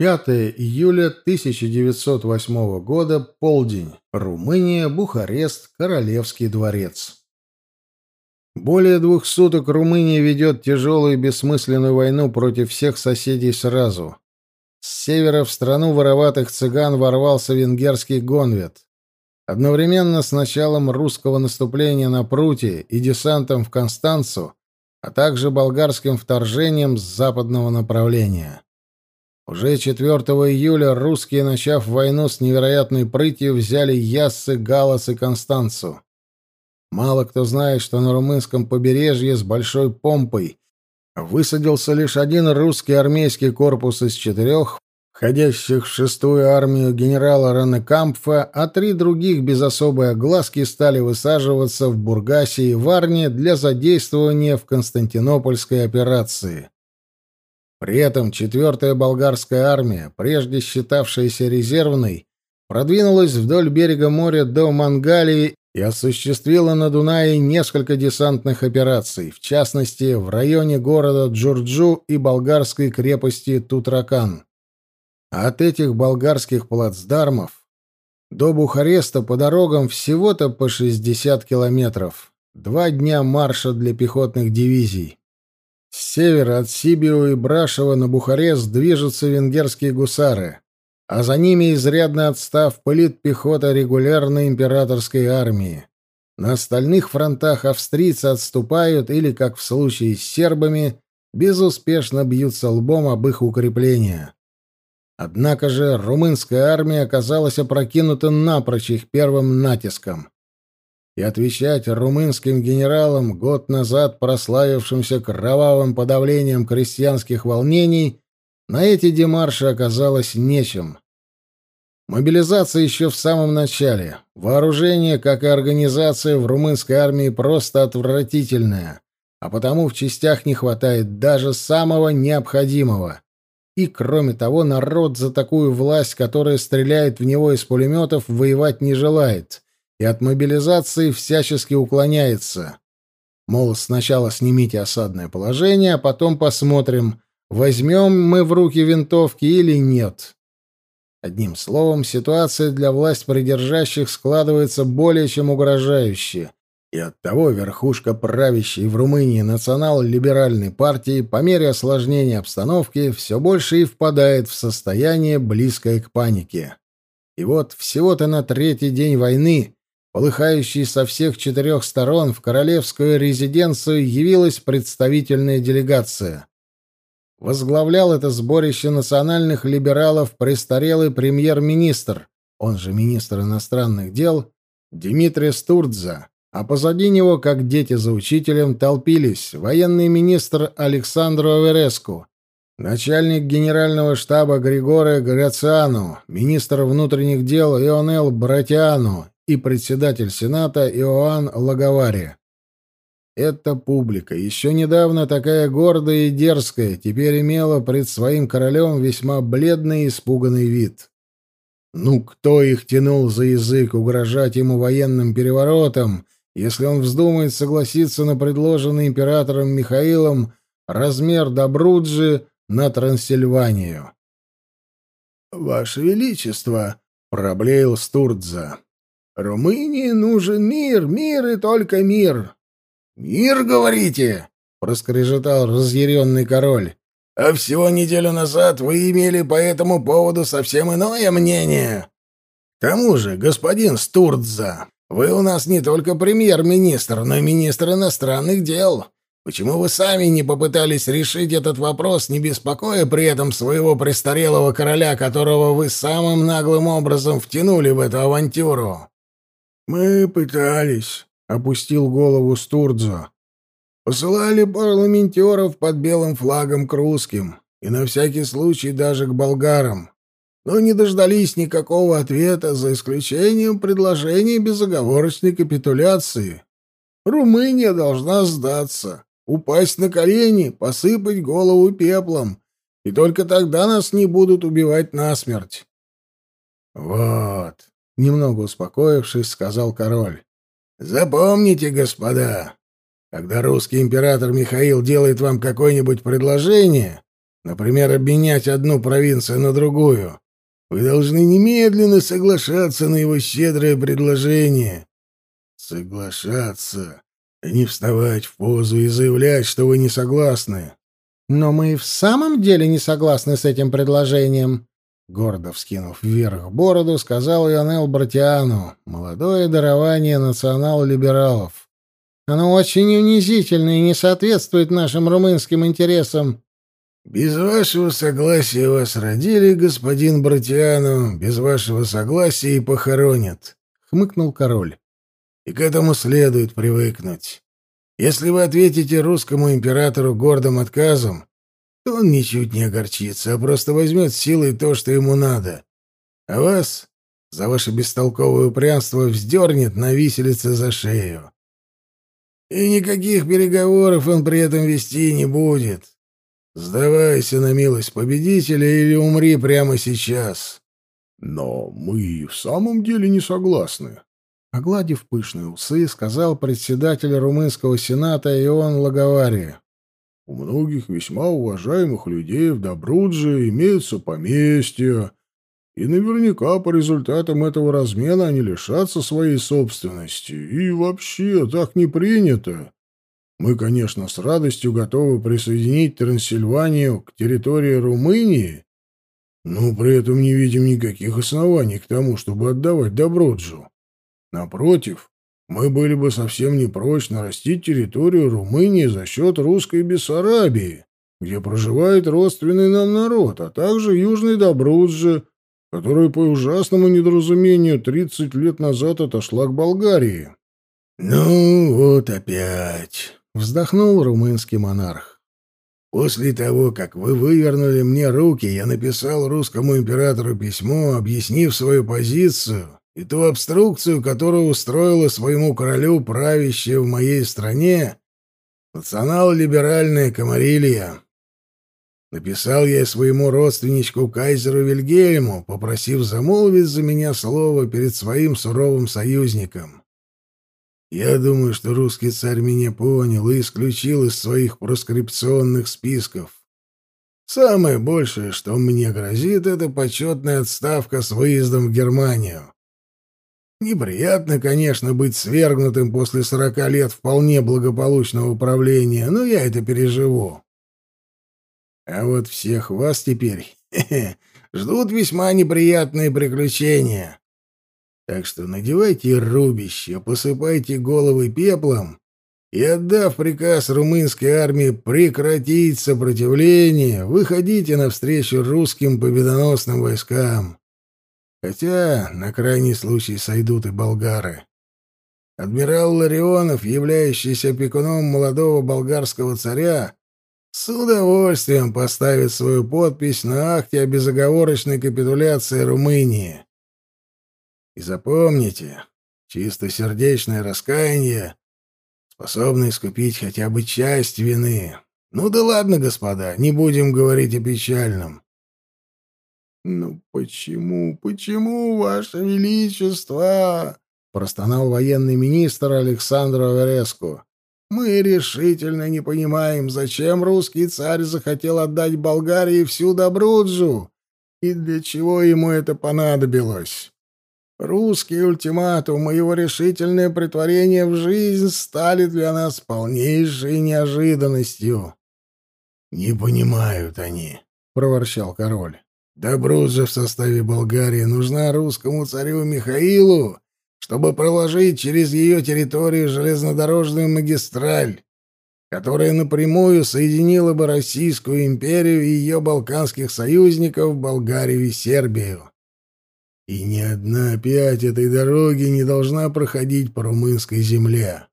5 июля 1908 года, полдень. Румыния, Бухарест, Королевский дворец. Более двух суток Румыния ведет тяжелую и бессмысленную войну против всех соседей сразу. С севера в страну вороватых цыган ворвался венгерский гонвет. Одновременно с началом русского наступления на Прутие и десантом в Констанцу, а также болгарским вторжением с западного направления. Уже 4 июля русские, начав войну с невероятной прытью, взяли Яссы, Галас и Констанцу. Мало кто знает, что на румынском побережье с большой помпой высадился лишь один русский армейский корпус из четырех, входящих в шестую армию генерала Ренекампфа, а три других без особой огласки стали высаживаться в Бургасе и Варне для задействования в Константинопольской операции. При этом четвертая болгарская армия, прежде считавшаяся резервной, продвинулась вдоль берега моря до Мангалии и осуществила на Дунае несколько десантных операций, в частности, в районе города Джурджу и болгарской крепости Тутракан. от этих болгарских плацдармов до Бухареста по дорогам всего-то по 60 километров. Два дня марша для пехотных дивизий. С севера от Сибиу и Брашева на Бухарест движутся венгерские гусары, а за ними, изрядно отстав, пылит пехота регулярной императорской армии. На остальных фронтах австрийцы отступают или, как в случае с сербами, безуспешно бьются лбом об их укрепления. Однако же румынская армия оказалась опрокинута напрочь их первым натиском и отвечать румынским генералам, год назад прославившимся кровавым подавлением крестьянских волнений, на эти демарши оказалось нечем. Мобилизация еще в самом начале. Вооружение, как и организация в румынской армии, просто отвратительное, а потому в частях не хватает даже самого необходимого. И, кроме того, народ за такую власть, которая стреляет в него из пулеметов, воевать не желает — и от мобилизации всячески уклоняется. Мол, сначала снимите осадное положение, а потом посмотрим, возьмем мы в руки винтовки или нет. Одним словом, ситуация для власть придержащих складывается более чем угрожающе, и оттого верхушка правящей в Румынии национал-либеральной партии по мере осложнения обстановки все больше и впадает в состояние, близкое к панике. И вот всего-то на третий день войны полыхающей со всех четырех сторон, в королевскую резиденцию явилась представительная делегация. Возглавлял это сборище национальных либералов престарелый премьер-министр, он же министр иностранных дел, Дмитрий Стурдза, а позади него, как дети за учителем, толпились военный министр Александр Овереску, начальник генерального штаба Григория Грациану, министр внутренних дел Ионел Братиану и председатель Сената Иоанн Лаговари. Эта публика, еще недавно такая гордая и дерзкая, теперь имела пред своим королем весьма бледный и испуганный вид. Ну, кто их тянул за язык угрожать ему военным переворотом, если он вздумает согласиться на предложенный императором Михаилом размер Добруджи на Трансильванию? — Ваше Величество! — проблеял Стурдза. Румынии нужен мир, мир и только мир. Мир, говорите? проскрежетал разъяренный король. А всего неделю назад вы имели по этому поводу совсем иное мнение. К тому же, господин Стурдза, вы у нас не только премьер-министр, но и министр иностранных дел. Почему вы сами не попытались решить этот вопрос, не беспокоя при этом своего престарелого короля, которого вы самым наглым образом втянули в эту авантюру? «Мы пытались», — опустил голову Стурдзо. «Посылали парламентеров под белым флагом к русским, и на всякий случай даже к болгарам, но не дождались никакого ответа, за исключением предложения безоговорочной капитуляции. Румыния должна сдаться, упасть на колени, посыпать голову пеплом, и только тогда нас не будут убивать насмерть». «Вот», Немного успокоившись, сказал король. «Запомните, господа, когда русский император Михаил делает вам какое-нибудь предложение, Например, обменять одну провинцию на другую. Вы должны немедленно соглашаться на его щедрое предложение. Соглашаться, а не вставать в позу и заявлять, что вы не согласны. Но мы и в самом деле не согласны с этим предложением. Гордо вскинув вверх бороду, сказал Ионел Братиану, молодое дарование национал-либералов. Оно очень унизительно и не соответствует нашим румынским интересам. «Без вашего согласия вас родили, господин Братиану, без вашего согласия и похоронят», — хмыкнул король. «И к этому следует привыкнуть. Если вы ответите русскому императору гордым отказом, то он ничуть не огорчится, а просто возьмет силой то, что ему надо. А вас за ваше бестолковое упрямство вздернет на виселице за шею. И никаких переговоров он при этом вести не будет. Сдавайся на милость победителя или умри прямо сейчас. Но мы в самом деле не согласны. Огладив пышные усы, сказал председатель румынского сената Ион Лаговари. У многих весьма уважаемых людей в Добрудже имеются поместья, и наверняка по результатам этого размена они лишатся своей собственности. И вообще так не принято. Мы, конечно, с радостью готовы присоединить Трансильванию к территории Румынии, но при этом не видим никаких оснований к тому, чтобы отдавать Доброджу. Напротив, мы были бы совсем не прочь нарастить территорию Румынии за счет русской Бессарабии, где проживает родственный нам народ, а также Южной Добруджи, которая по ужасному недоразумению 30 лет назад отошла к Болгарии. «Ну, вот опять», — вздохнул румынский монарх. «После того, как вы вывернули мне руки, я написал русскому императору письмо, объяснив свою позицию и ту обструкцию, которую устроила своему королю правящая в моей стране национал-либеральная Камарилья. Написал я своему родственничку кайзеру Вильгельму, попросив замолвить за меня слово перед своим суровым союзником. Я думаю, что русский царь меня понял и исключил из своих проскрипционных списков. Самое большее, что мне грозит, это почетная отставка с выездом в Германию. Неприятно, конечно, быть свергнутым после сорока лет вполне благополучного управления, но я это переживу. А вот всех вас теперь ждут весьма неприятные приключения. Так что надевайте рубище, посыпайте головы пеплом и, отдав приказ румынской армии прекратить сопротивление, выходите навстречу русским победоносным войскам. Хотя на крайний случай сойдут и болгары. Адмирал Ларионов, являющийся опекуном молодого болгарского царя, с удовольствием поставит свою подпись на акте о безоговорочной капитуляции Румынии. И запомните, чистосердечное раскаяние способно искупить хотя бы часть вины. Ну да ладно, господа, не будем говорить о печальном. «Ну почему, почему, Ваше Величество?» — простонал военный министр Александр Авереску. Мы решительно не понимаем, зачем русский царь захотел отдать Болгарии всю Добруджу и для чего ему это понадобилось. Русский ультиматум и его решительное притворение в жизнь стали для нас полнейшей неожиданностью. — Не понимают они, — проворчал король. — Добруджа в составе Болгарии нужна русскому царю Михаилу чтобы проложить через ее территорию железнодорожную магистраль, которая напрямую соединила бы Российскую империю и ее балканских союзников Болгарию и Сербию. И ни одна пять этой дороги не должна проходить по румынской земле.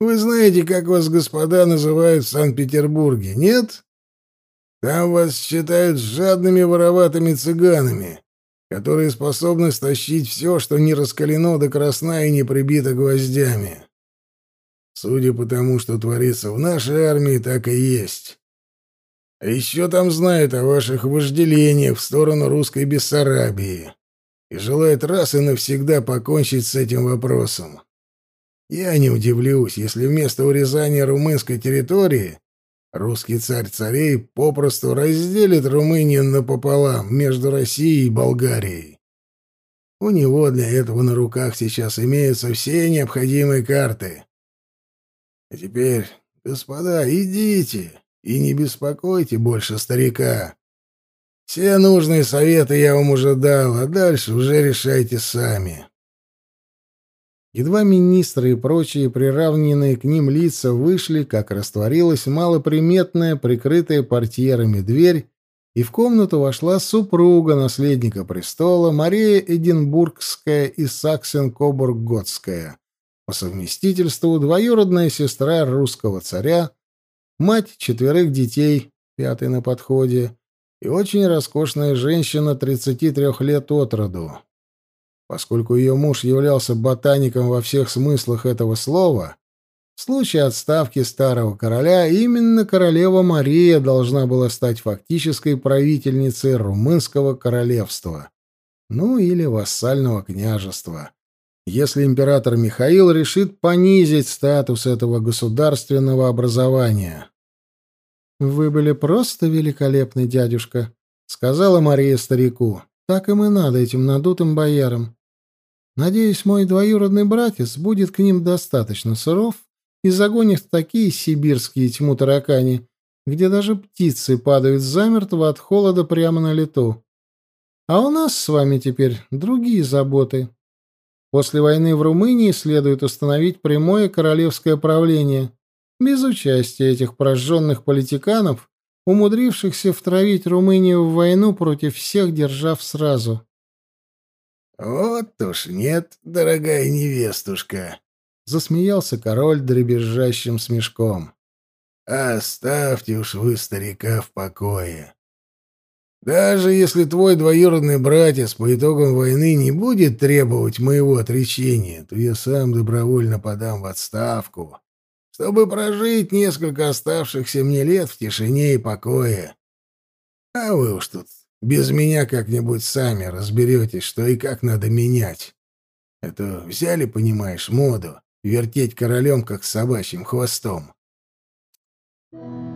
Вы знаете, как вас господа называют в Санкт-Петербурге, нет? Там вас считают жадными вороватыми цыганами которые способны стащить все, что не раскалено до красна и не прибито гвоздями. Судя по тому, что творится в нашей армии, так и есть. А еще там знают о ваших вожделениях в сторону русской Бессарабии и желают раз и навсегда покончить с этим вопросом. Я не удивлюсь, если вместо урезания румынской территории Русский царь царей попросту разделит Румынию напополам между Россией и Болгарией. У него для этого на руках сейчас имеются все необходимые карты. А теперь, господа, идите и не беспокойте больше старика. Все нужные советы я вам уже дал, а дальше уже решайте сами. Едва министры и прочие приравненные к ним лица вышли, как растворилась малоприметная, прикрытая портьерами дверь, и в комнату вошла супруга наследника престола Мария Эдинбургская и Саксен-Кобург-Готская, по совместительству двоюродная сестра русского царя, мать четверых детей, пятый на подходе, и очень роскошная женщина 33 лет от роду. Поскольку ее муж являлся ботаником во всех смыслах этого слова, в случае отставки старого короля именно королева Мария должна была стать фактической правительницей румынского королевства, ну или вассального княжества, если император Михаил решит понизить статус этого государственного образования. «Вы были просто великолепный дядюшка», — сказала Мария старику. «Так им и надо этим надутым боярам. Надеюсь, мой двоюродный братец будет к ним достаточно суров и загонит в такие сибирские тьму таракани, где даже птицы падают замертво от холода прямо на лету. А у нас с вами теперь другие заботы. После войны в Румынии следует установить прямое королевское правление, без участия этих прожженных политиканов, умудрившихся втравить Румынию в войну против всех держав сразу. «Вот уж нет, дорогая невестушка!» — засмеялся король дребезжащим смешком. «Оставьте уж вы старика в покое. Даже если твой двоюродный братец по итогам войны не будет требовать моего отречения, то я сам добровольно подам в отставку, чтобы прожить несколько оставшихся мне лет в тишине и покое. А вы уж тут без меня как-нибудь сами разберетесь, что и как надо менять. Это взяли, понимаешь, моду вертеть королем, как собачьим хвостом. Thank you.